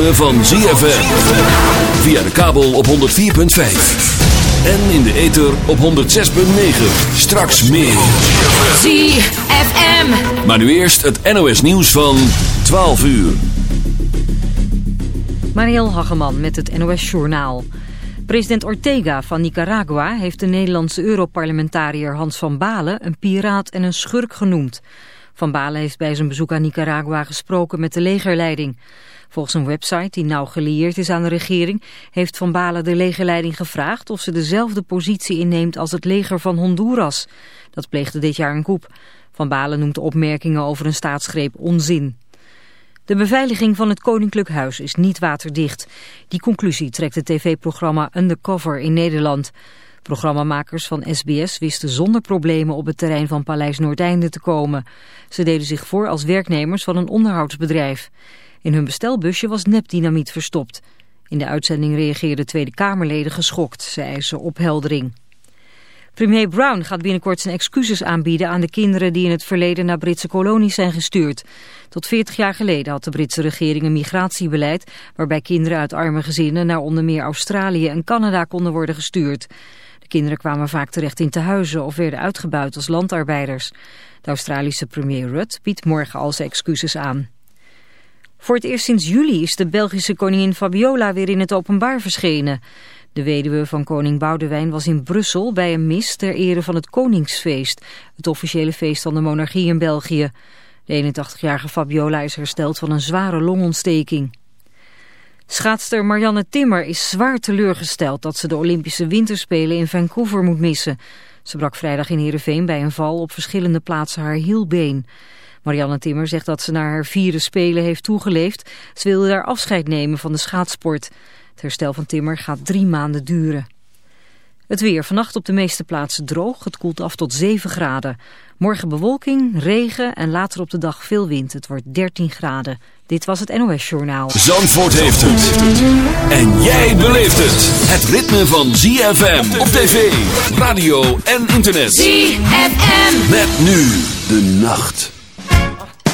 ritme van ZFM. Via de kabel op 104.5. En in de ether op 106.9. Straks meer. ZFM. Maar nu eerst het NOS nieuws van 12 uur. Mariel Hageman met het NOS Journaal. President Ortega van Nicaragua heeft de Nederlandse Europarlementariër Hans van Balen een piraat en een schurk genoemd. Van Balen heeft bij zijn bezoek aan Nicaragua gesproken met de legerleiding. Volgens een website die nauw gelieerd is aan de regering... heeft Van Balen de legerleiding gevraagd of ze dezelfde positie inneemt als het leger van Honduras. Dat pleegde dit jaar een coup. Van Balen noemt de opmerkingen over een staatsgreep onzin. De beveiliging van het Koninklijk Huis is niet waterdicht. Die conclusie trekt het tv-programma Undercover in Nederland. Programmamakers van SBS wisten zonder problemen op het terrein van Paleis Noordeinde te komen. Ze deden zich voor als werknemers van een onderhoudsbedrijf. In hun bestelbusje was nepdynamiet verstopt. In de uitzending reageerden Tweede Kamerleden geschokt. Ze eisen opheldering. Premier Brown gaat binnenkort zijn excuses aanbieden aan de kinderen die in het verleden naar Britse kolonies zijn gestuurd. Tot 40 jaar geleden had de Britse regering een migratiebeleid waarbij kinderen uit arme gezinnen naar onder meer Australië en Canada konden worden gestuurd. De kinderen kwamen vaak terecht in tehuizen of werden uitgebuit als landarbeiders. De Australische premier Rudd biedt morgen al zijn excuses aan. Voor het eerst sinds juli is de Belgische koningin Fabiola weer in het openbaar verschenen. De weduwe van koning Boudewijn was in Brussel bij een mis ter ere van het Koningsfeest, het officiële feest van de monarchie in België. De 81-jarige Fabiola is hersteld van een zware longontsteking. Schaatster Marianne Timmer is zwaar teleurgesteld dat ze de Olympische Winterspelen in Vancouver moet missen. Ze brak vrijdag in Heerenveen bij een val op verschillende plaatsen haar hielbeen. Marianne Timmer zegt dat ze naar haar vierde spelen heeft toegeleefd. Ze wilde daar afscheid nemen van de schaatsport. Het herstel van Timmer gaat drie maanden duren. Het weer vannacht op de meeste plaatsen droog. Het koelt af tot 7 graden. Morgen bewolking, regen en later op de dag veel wind. Het wordt 13 graden. Dit was het NOS Journaal. Zandvoort heeft het. En jij beleeft het. Het ritme van ZFM op tv, radio en internet. ZFM. Met nu de nacht.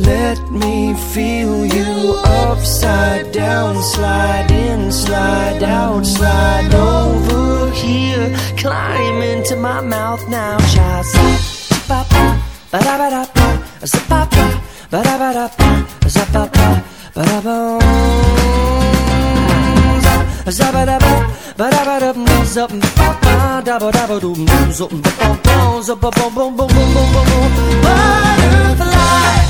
Let me feel you upside down, slide in, slide out, slide over here. Climb into my mouth now, child. Ba ba ba da ba da ba, ba ba ba da ba da ba, ba ba ba da ba. Zabba-dabba, ba-da-ba-dum, zub, ba-ba, dabba-dabba-dum, zub, ba-ba-ba, zub, ba-ba-boom, boom, boom, boom, boom, boom, butterfly.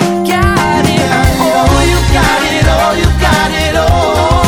Oh, you got it all, you got it all.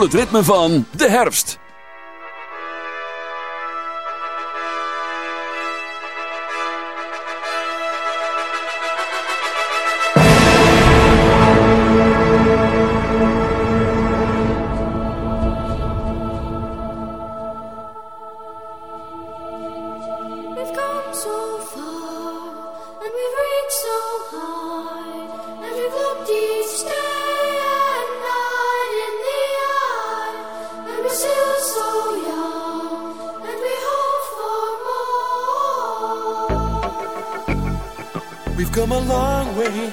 voel het ritme van de herfst. We've come so far and we've reached so high. We've come a long way,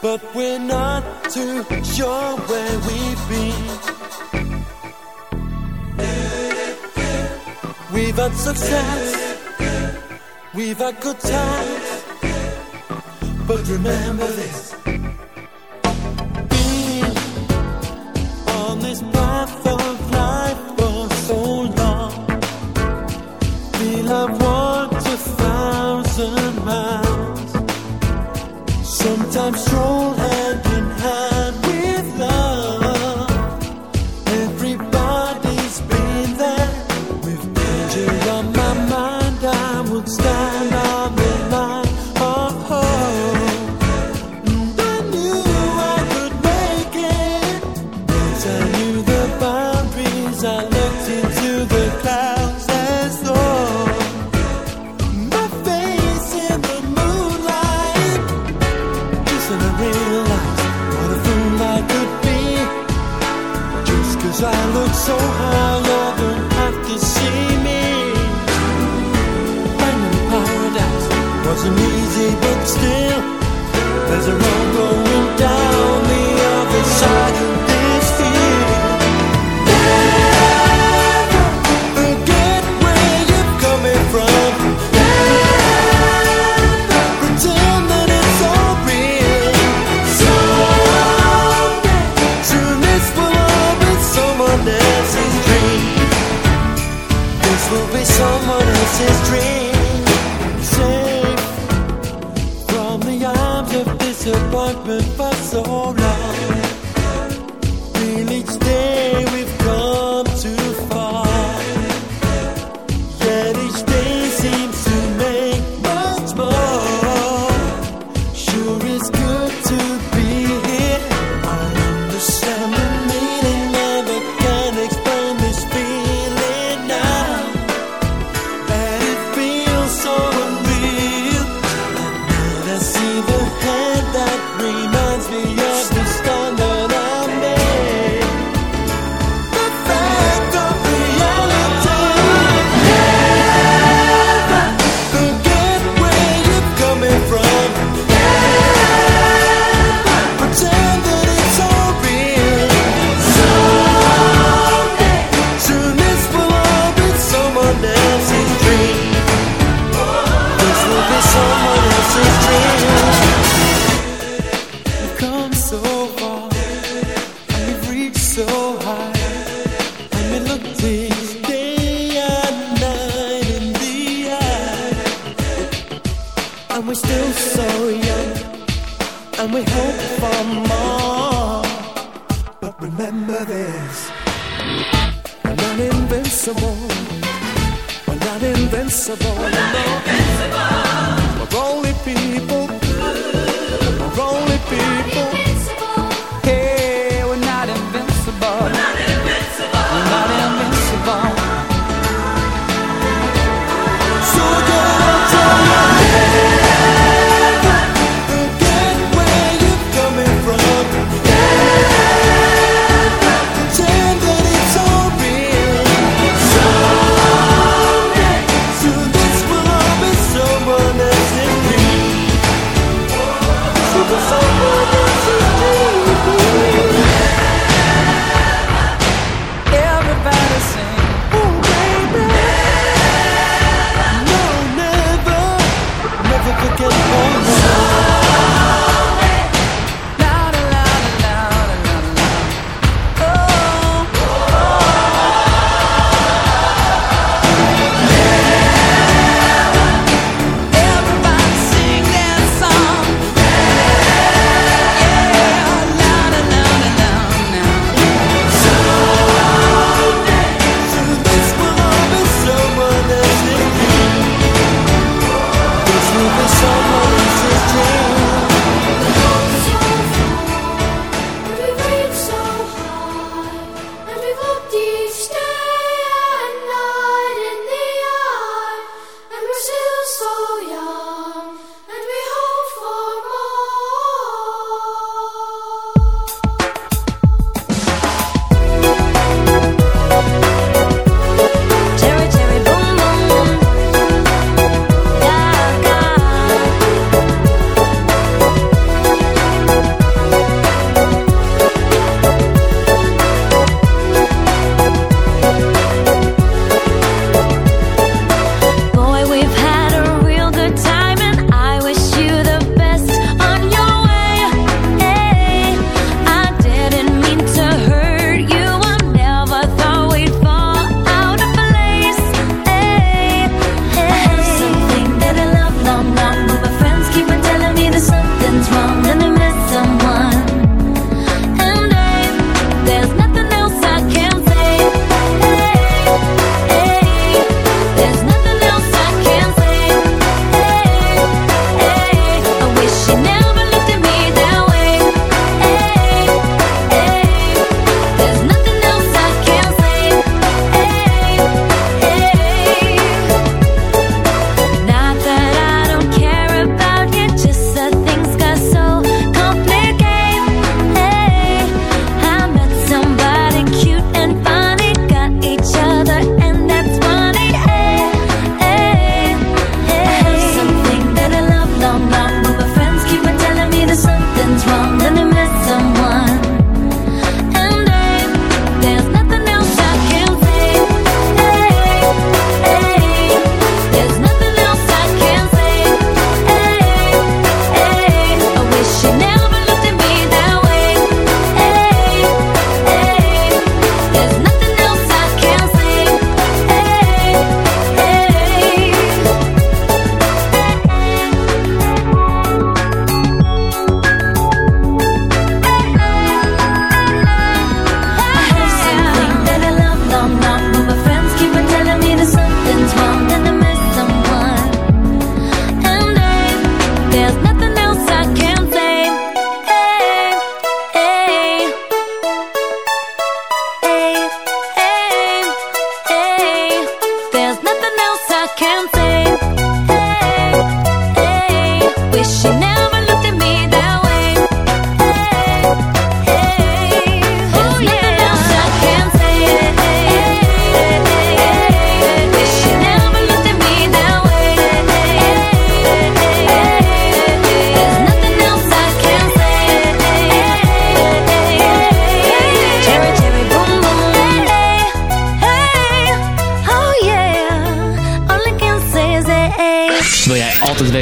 but we're not too sure where we've been. We've had success, we've had good times, but remember this.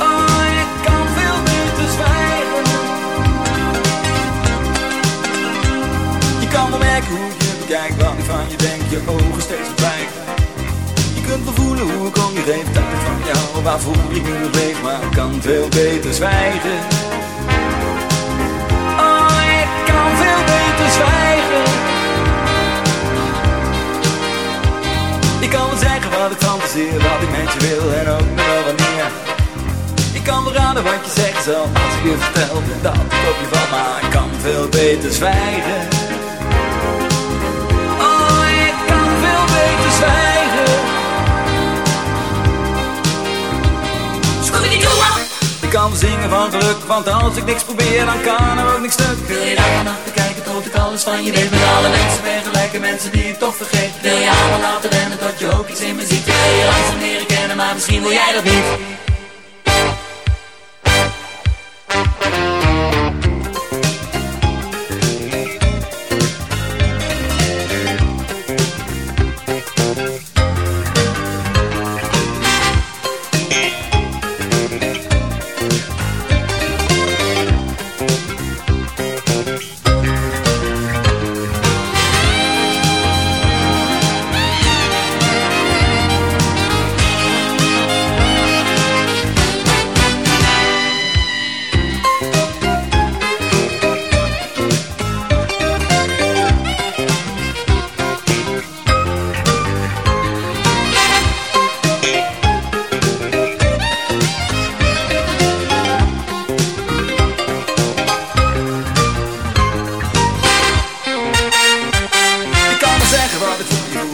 Oh, ik kan veel beter zwijgen. Je kan wel merken hoe je bekijk, wat ik van je denk, je ogen steeds verdwijgen. Je kunt wel voelen hoe ik om je geef, dat ik van jou, waarvoor ik nu nog leef, maar ik kan veel beter zwijgen. Wat ik fantaseer, met je wil en ook nog wel wanneer. Ik kan raden wat je zeggen zal als ik je vertel dat ik op je val, maar ik kan veel beter zwijgen. Oh, ik kan veel beter zwijgen. Kan zingen van geluk, want als ik niks probeer, dan kan er ook niks stuk. Wil je en nacht bekijken tot ik alles van je weet? Met alle mensen vergelijken, mensen die ik toch vergeet. Wil je allemaal laten rennen tot je ook iets in me ziet? Wil je langzaam leren kennen, maar misschien wil jij dat niet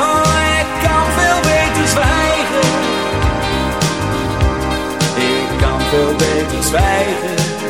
Oh, ik kan veel beter zwijgen. Ik kan veel beter zwijgen.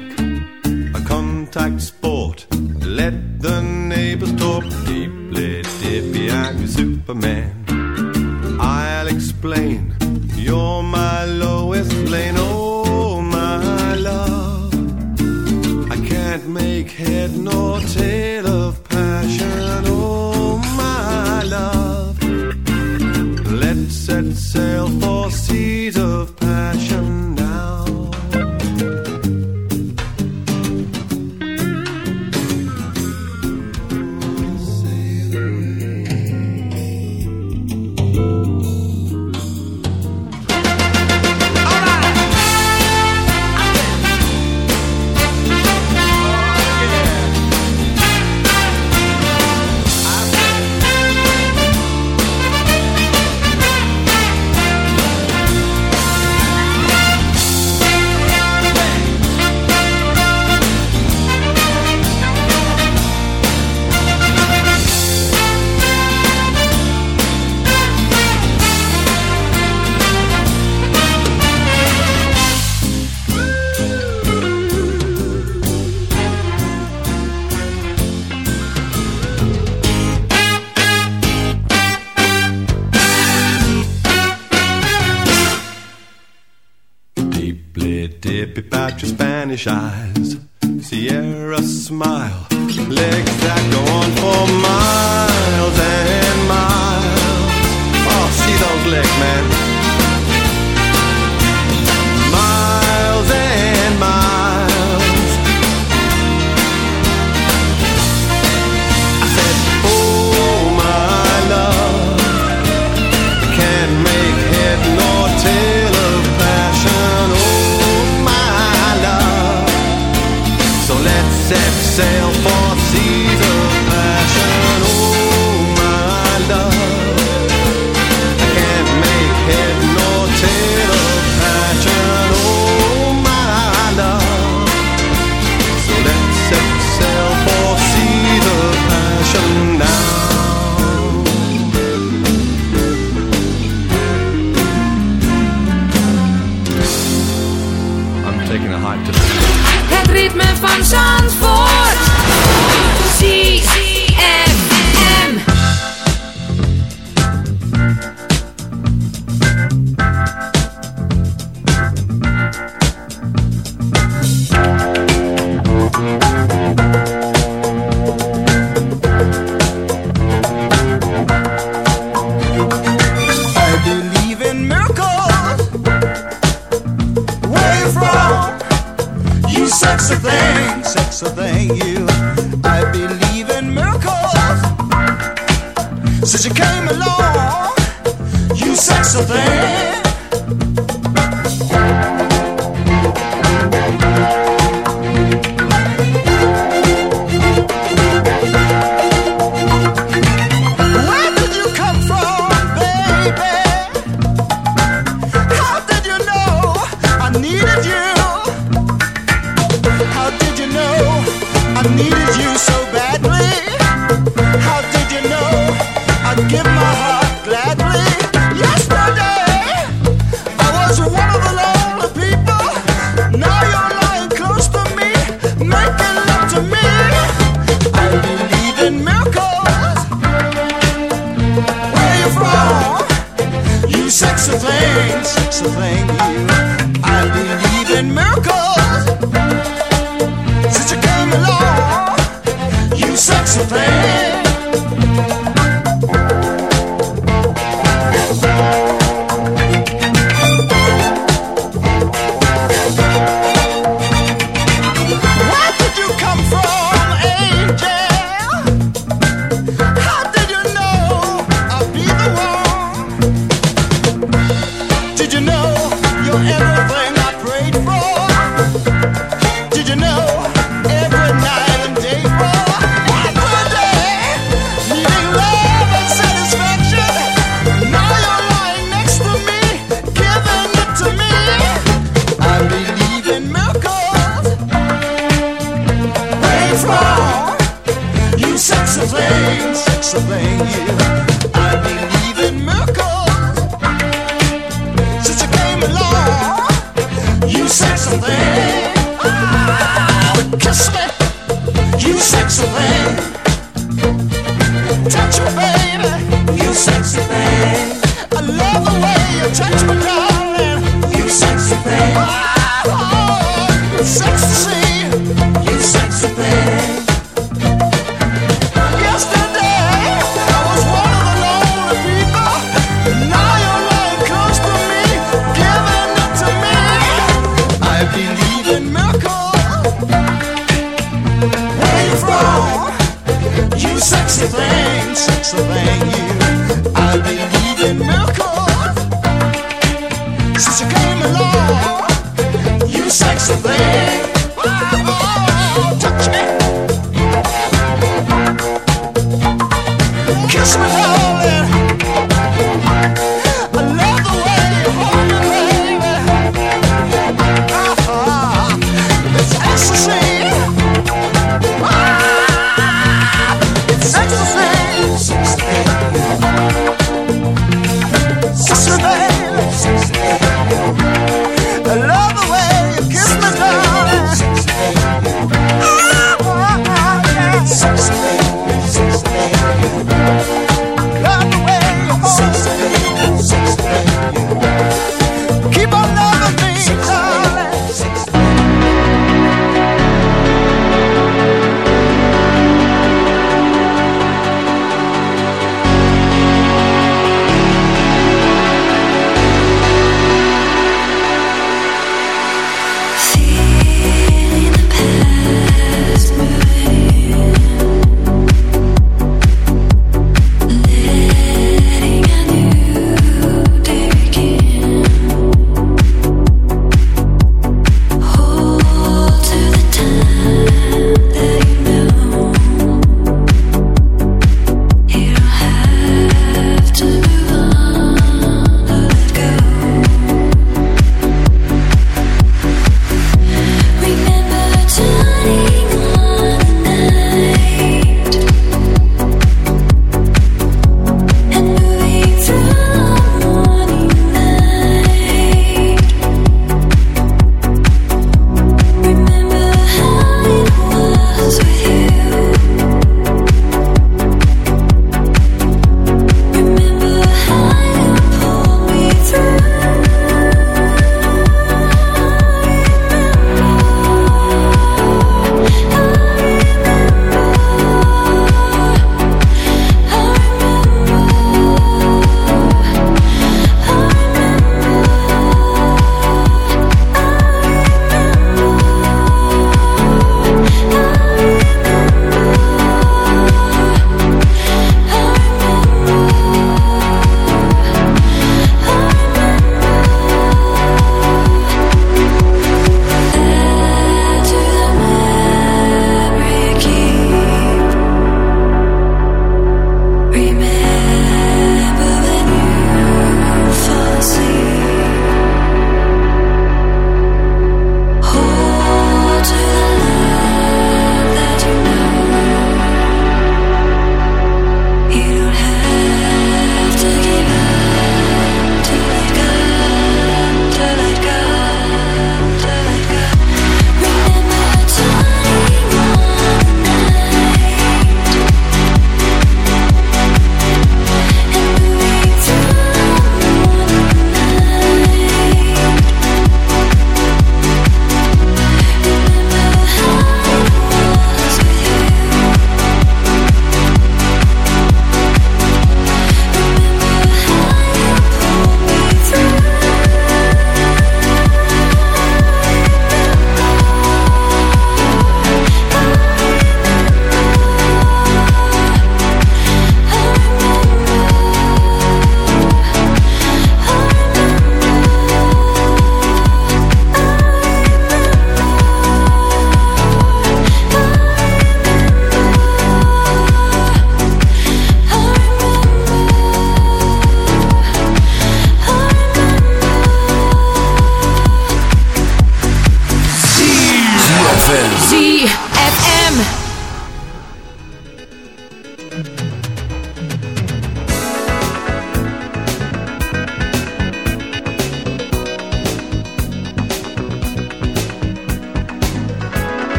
contact sport. Let the neighbors talk deeply, deeply, I'm your Superman. I'll explain so thank you.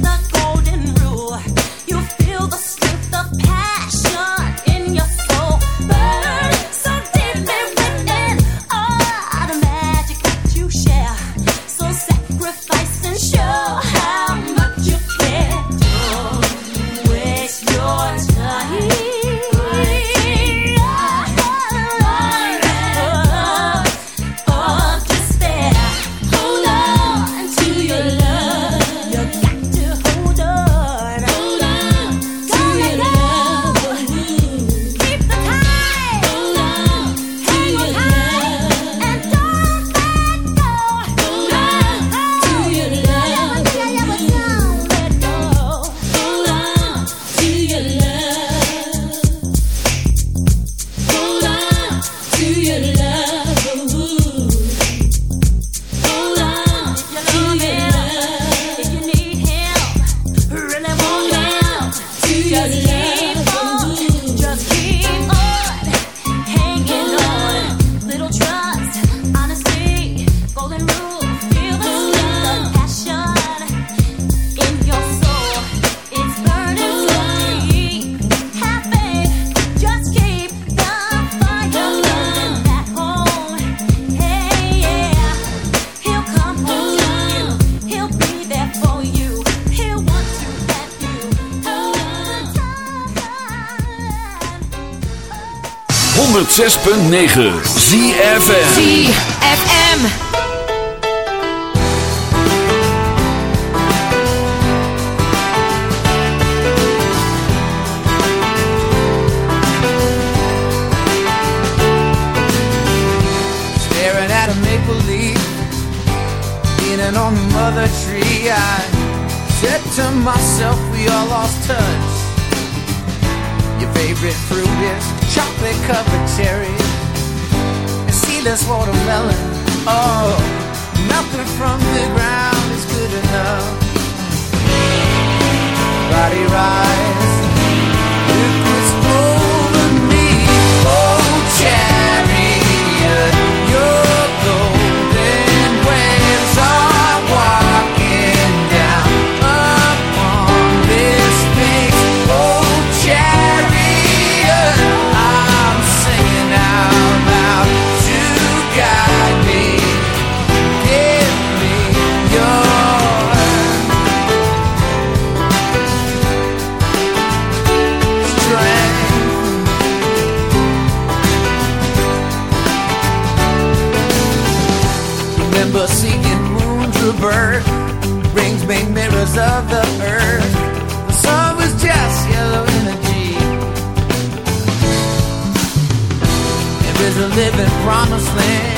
vida 106.9 ZFM ZFM on the mother tree. I said to myself we all lost touch. favorite fruit is chocolate covered cherry and seedless watermelon. Oh, nothing from the ground is good enough. Body rise. living promised land.